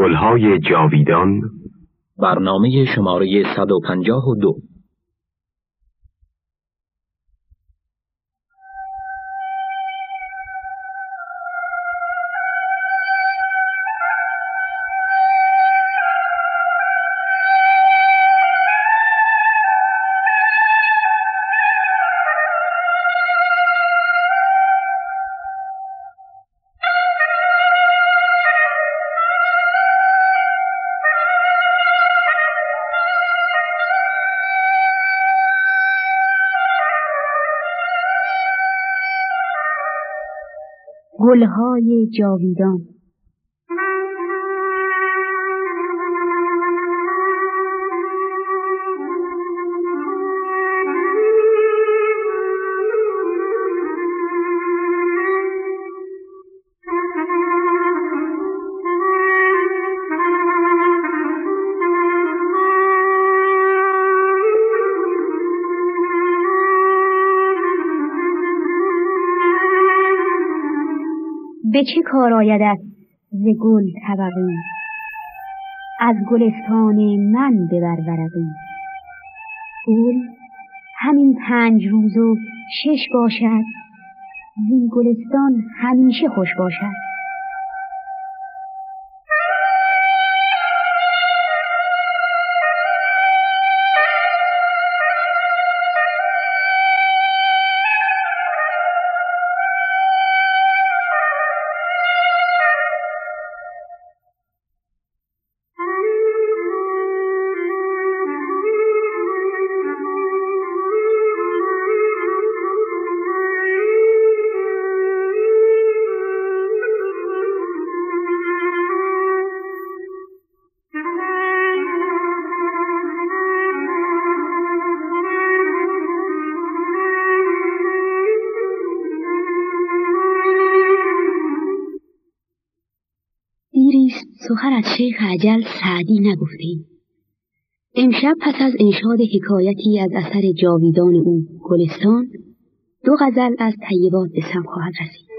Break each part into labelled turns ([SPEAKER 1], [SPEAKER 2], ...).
[SPEAKER 1] گلهای جاویدان.
[SPEAKER 2] برنامه شماره 152
[SPEAKER 3] گلهای جاویدان. به چه کار آیدت ز گل طبقی از گلستان من ببر ورقی گل همین پنج روز و شش باشد زین گلستان همیشه خوش باشد؟ از شیخ عجل سعدی نگفتیم. امشب پس از انشاد حکایتی از اثر جاویدان او گلستان دو غزل از طیبات به سم خواهد رسید.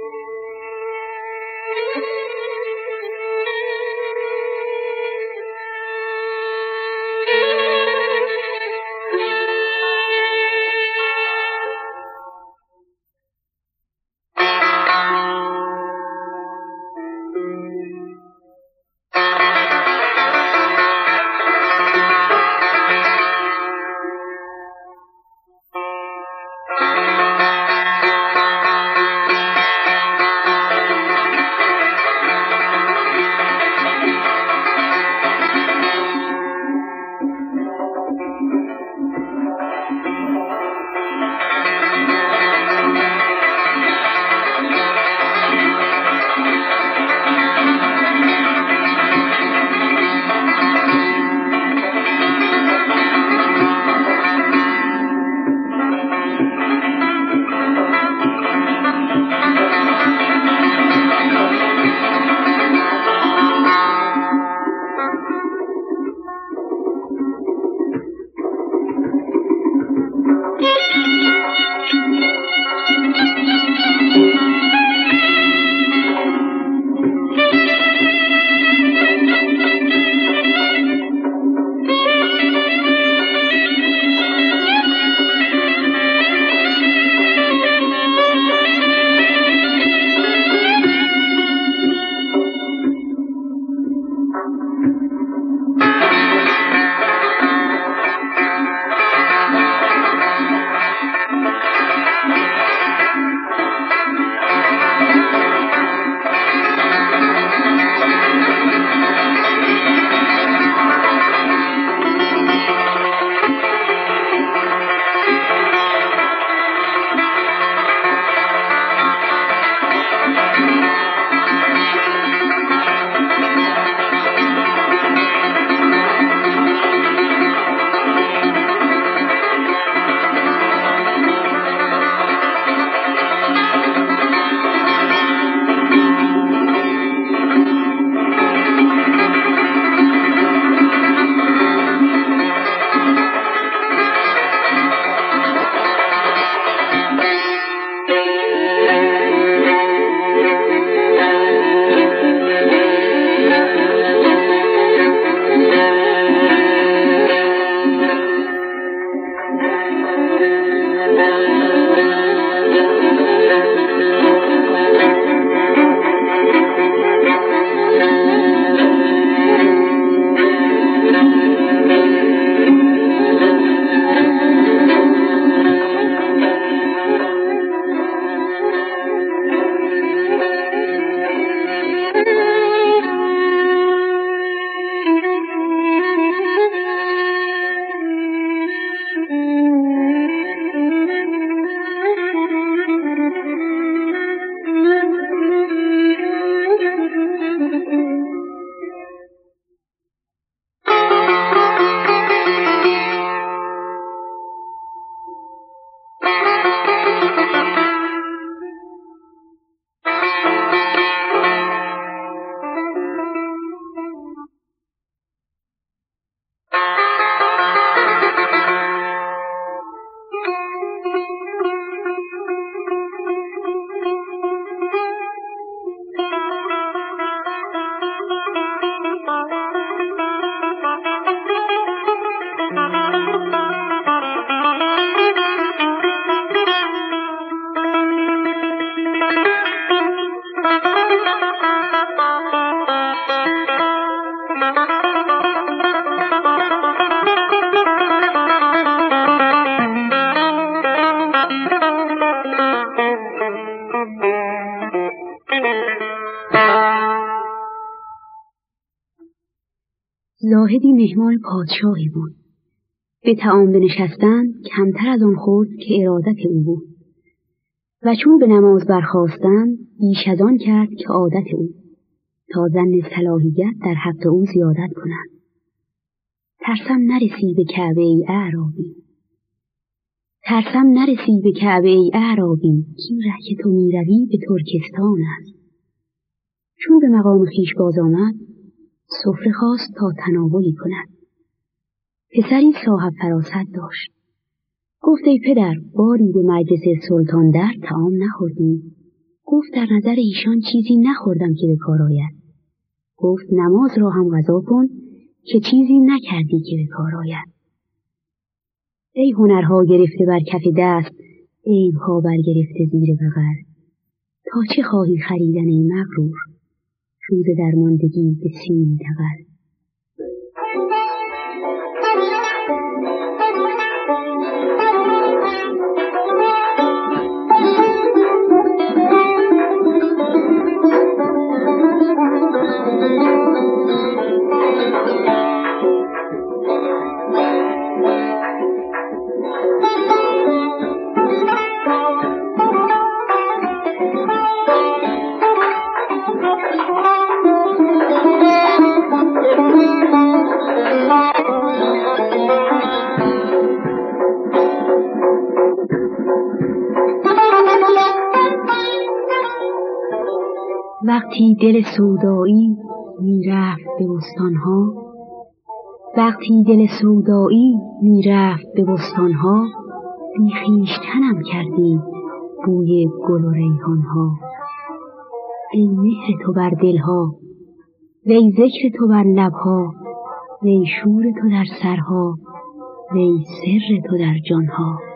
[SPEAKER 3] زاهدی مهمان پادشاهی بود. به تعام بنشستن کمتر از آن خورد که ارادت او بود. و چون به نماز برخواستن بیش از آن کرد که عادت او تا زن صلاحیت در حق او زیادت کنند. ترسم نرسی به کعبه ای اعرابی ترسم نرسی به کعبه ای اعرابی که ره که تو می‌روی به ترکستان است چون به مقام خیش باز آمد سفره خواست تا تناولی کند. پسری صاحب فراست داشت. گفت ای پدر باری به مجلس سلطان در تعام نخوردیم گفت در نظر ایشان چیزی نخوردم که به کار آید. گفت نماز را هم غذا کن که چیزی نکردی که به کار آید. ای هنرها گرفته بر کف دست عیبها برگرفته زیر بغل. تا چه خواهی خریدن ای مغرور؟ روز درماندگی به سیم دقل وقتی دل سودایی می‌رفت به بستانها وقتی دل سودایی می‌رفت به بستانها بی خویشتنم کردی بوی گل و ریحانها. ای مهر تو بر دلها وی ذکر تو بر لبها وی شور تو در سرها وی سر تو در جانها.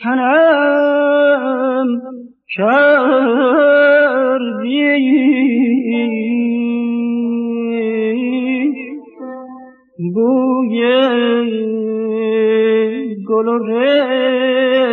[SPEAKER 4] پیشتنم کردی بوی گل و ریحان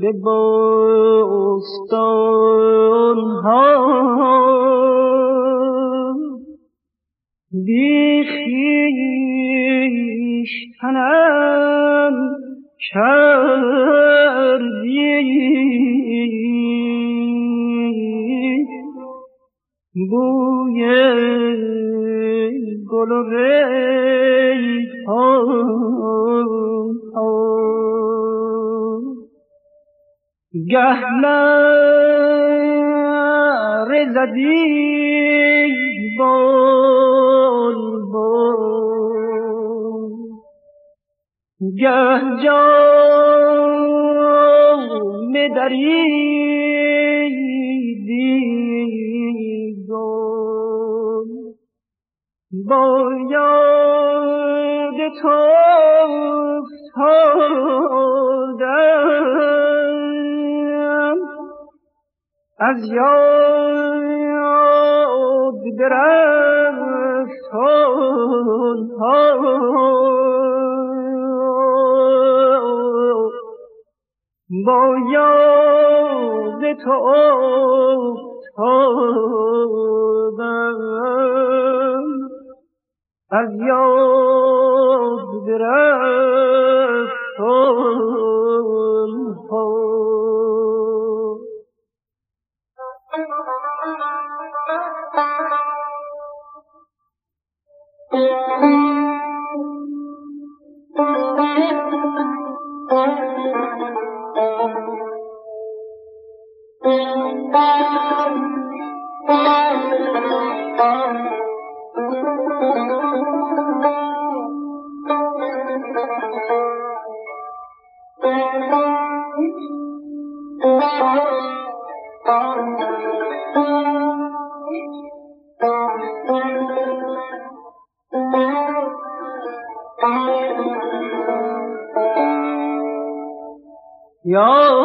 [SPEAKER 4] به بستان ها. بیخیش تنم کردی. بوی گل و ریحان. گه نعره زدی بلبل. گه جام دریدی گل. با یاد تو افتادم از یاد درختان ها. با یاد تو افتادم از یاد درختان ای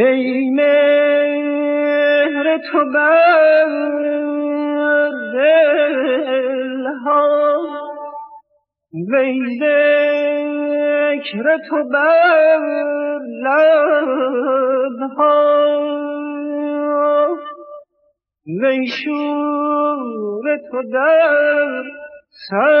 [SPEAKER 4] ای مهر تو بر وی ذکر تو بر لبها وی شور تو در وی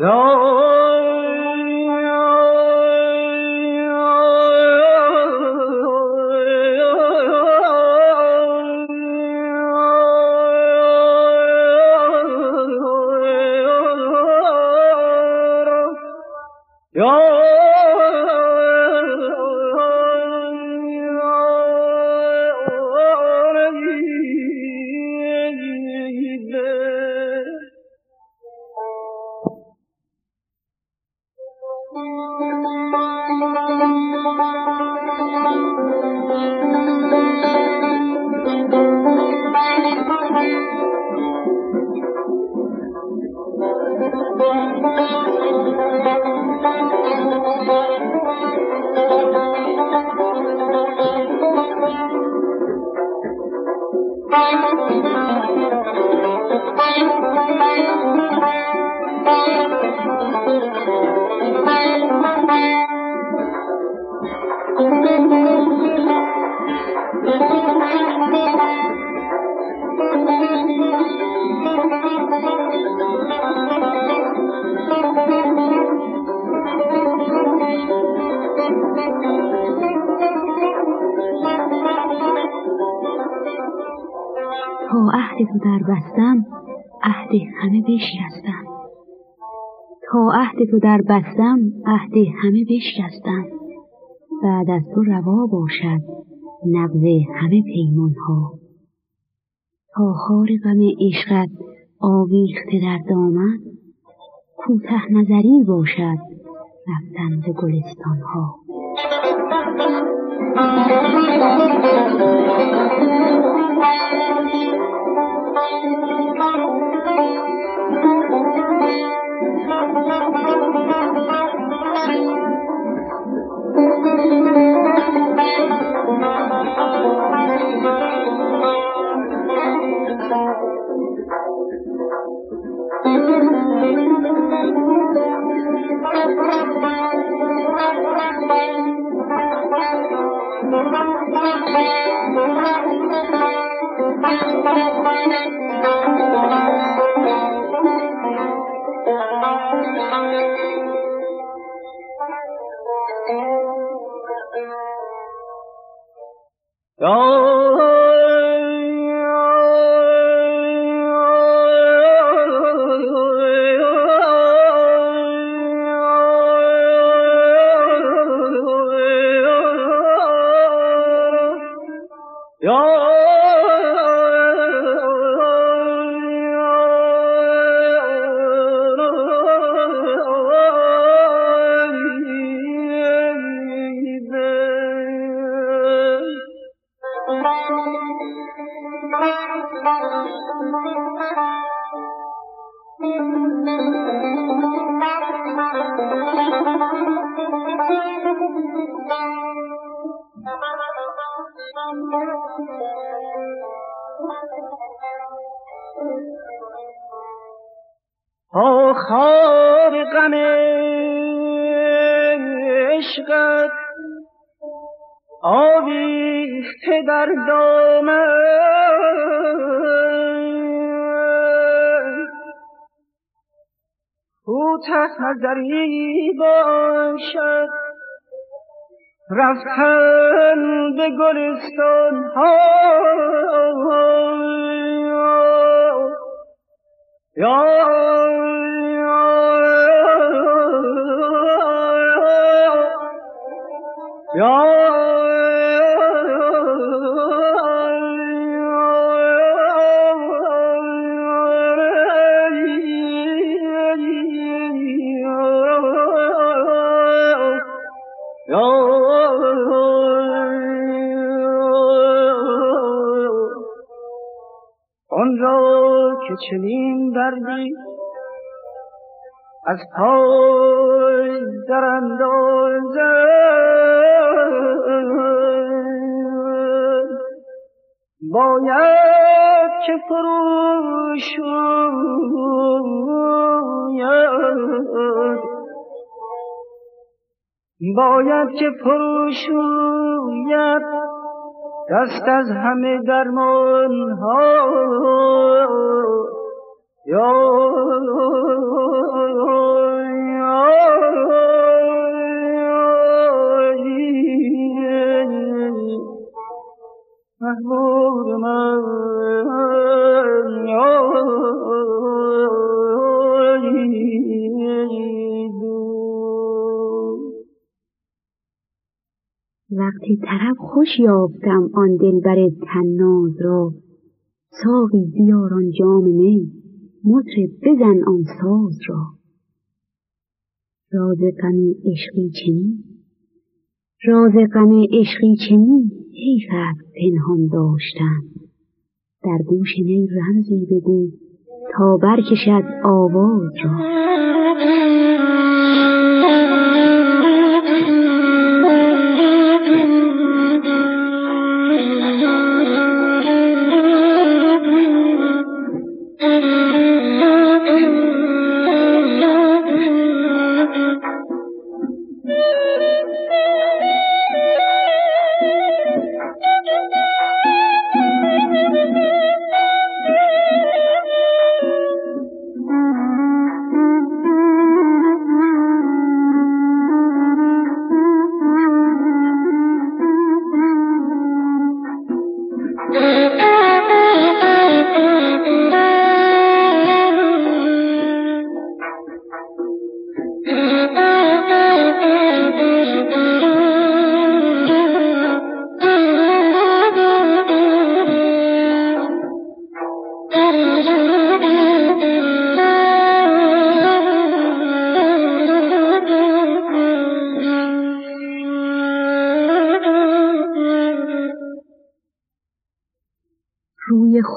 [SPEAKER 4] يوم جانها
[SPEAKER 3] تو در بستم عهد همه بشکستم. بعد از تو روا باشد نقض همه پیمان ها تا خار غم عشقت آویخته در دامن کوته نظری باشد رفتن به گلستان ها
[SPEAKER 4] Thank you. Oh. به که چنین دردی از پای در باید که فروشوید باید که فروشوید دست از همه درمان ها
[SPEAKER 3] وقتی طرب خوش یافتم آن دلبر تناز را ساقی بیار آن جام می. مطرب بزن آن ساز را. راز غم عشقی چنین؟ راز غم عشقی چنین؟ حیف است پنهان داشتن در گوش نی رمزی بگو تا برکشد آواز را.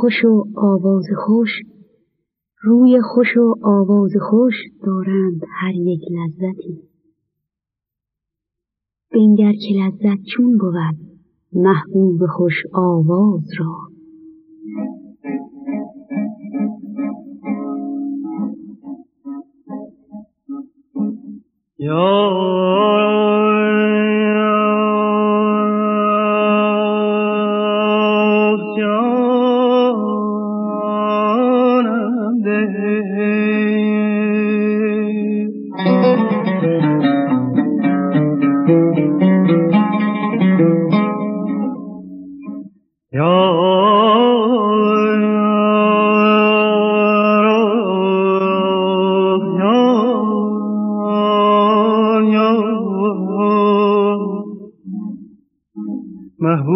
[SPEAKER 3] خوش و آواز خوش روی خوش و آواز خوش دارند هر یک لذتی. بنگر که لذت چون بود محبوب خوش آواز را.
[SPEAKER 5] یا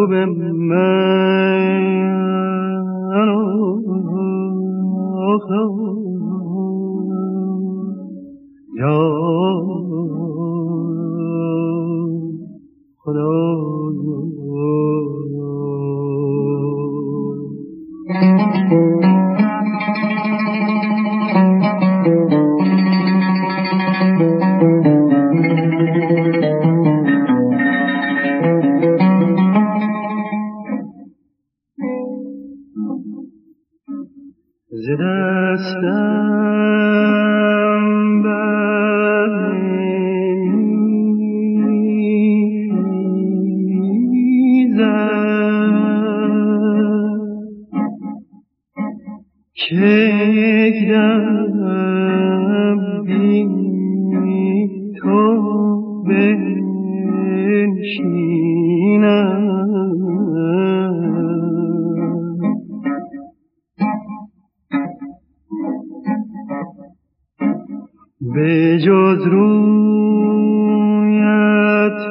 [SPEAKER 5] به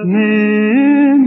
[SPEAKER 5] رویت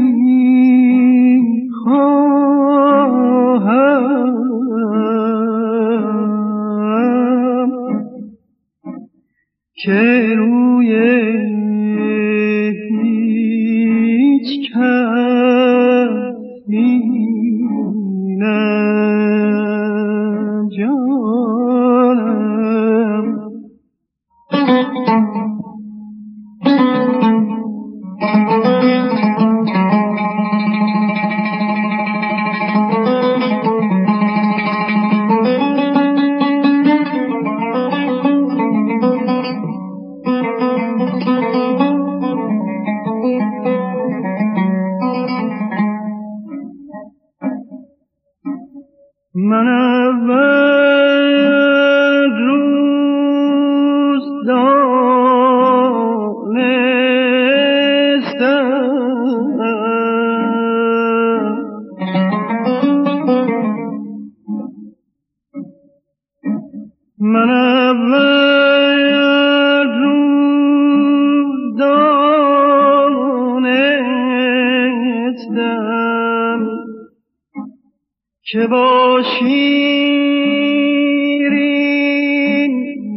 [SPEAKER 5] که با شیرین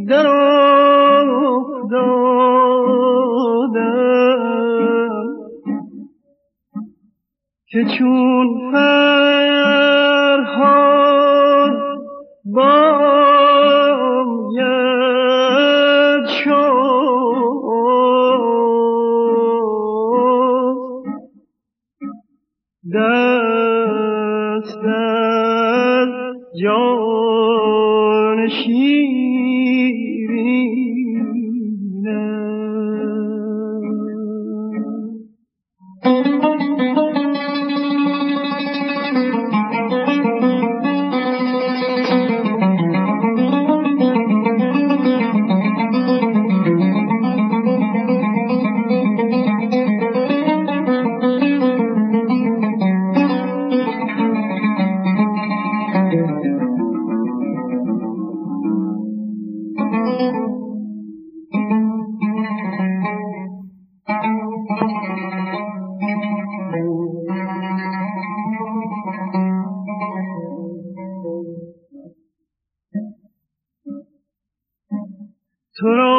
[SPEAKER 5] در افتادم که چون فرهاد باید Good old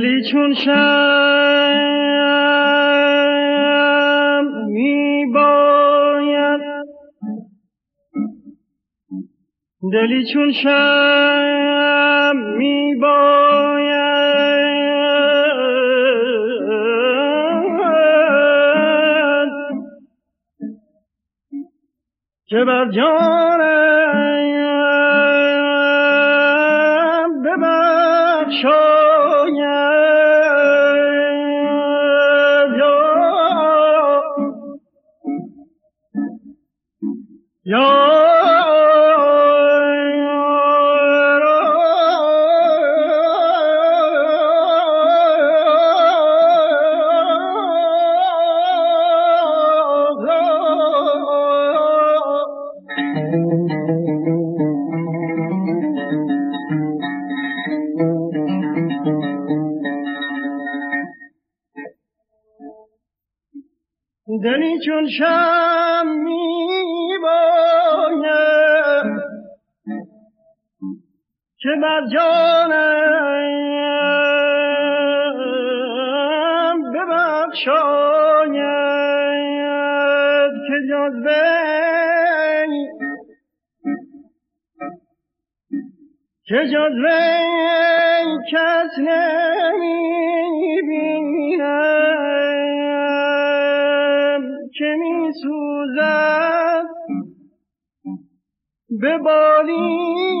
[SPEAKER 5] دلی چون شم می باید دلی چون شم می باید که بر جانم چون شم می باید که بر جانم ببخشاید که وی. که وی کس نمی بینم که می سوزد به بالینم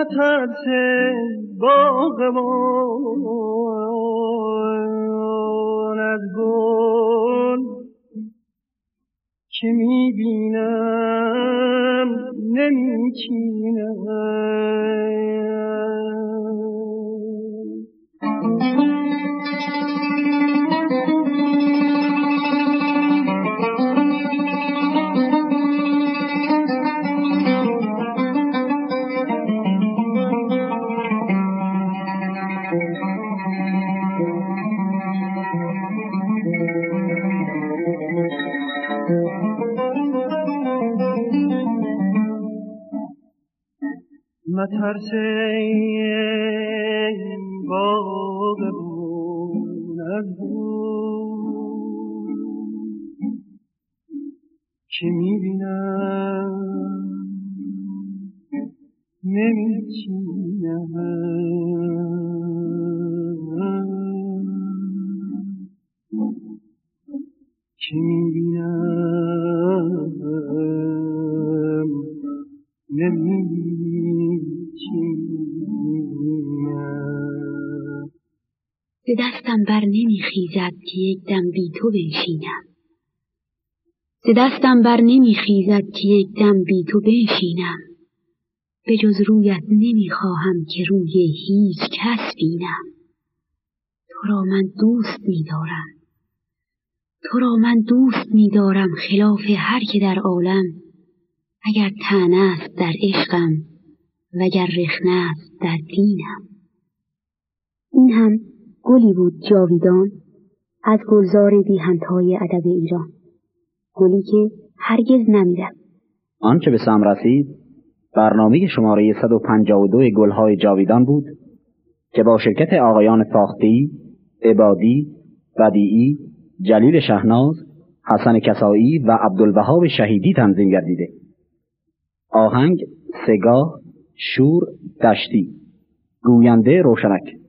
[SPEAKER 5] مترس باغبان از گل که می‌بینم نمیچینم. مترس باغ بون از که می‌بینم نمیچینم که می‌بینم
[SPEAKER 3] به دستم بر نمیخیزد که یک دم بی تو بنشینم. ز دستم بر نمیخیزد که یک دم بی تو بنشینم. به جز رویت نمی‌خواهم که روی هیچ کس بینم. تو را من دوست میدارم. تو را من دوست میدارم خلاف هر که در عالم. اگر تن است در عشقم وگر رخنه است در دینم. این هم گلی بود جاویدان از گلزار بی همتای ادب ایران گلی که هرگز نمیرد
[SPEAKER 6] آنچه به سم رسید برنامه شماره 152 گلهای جاویدان بود که با شرکت آقایان فاختی، عبادی، بدیعی، جلیل شهناز، حسن کسایی و عبدالوهاب شهیدی تنظیم گردیده. آهنگ، سگاه، شور، دشتی، گوینده روشنک.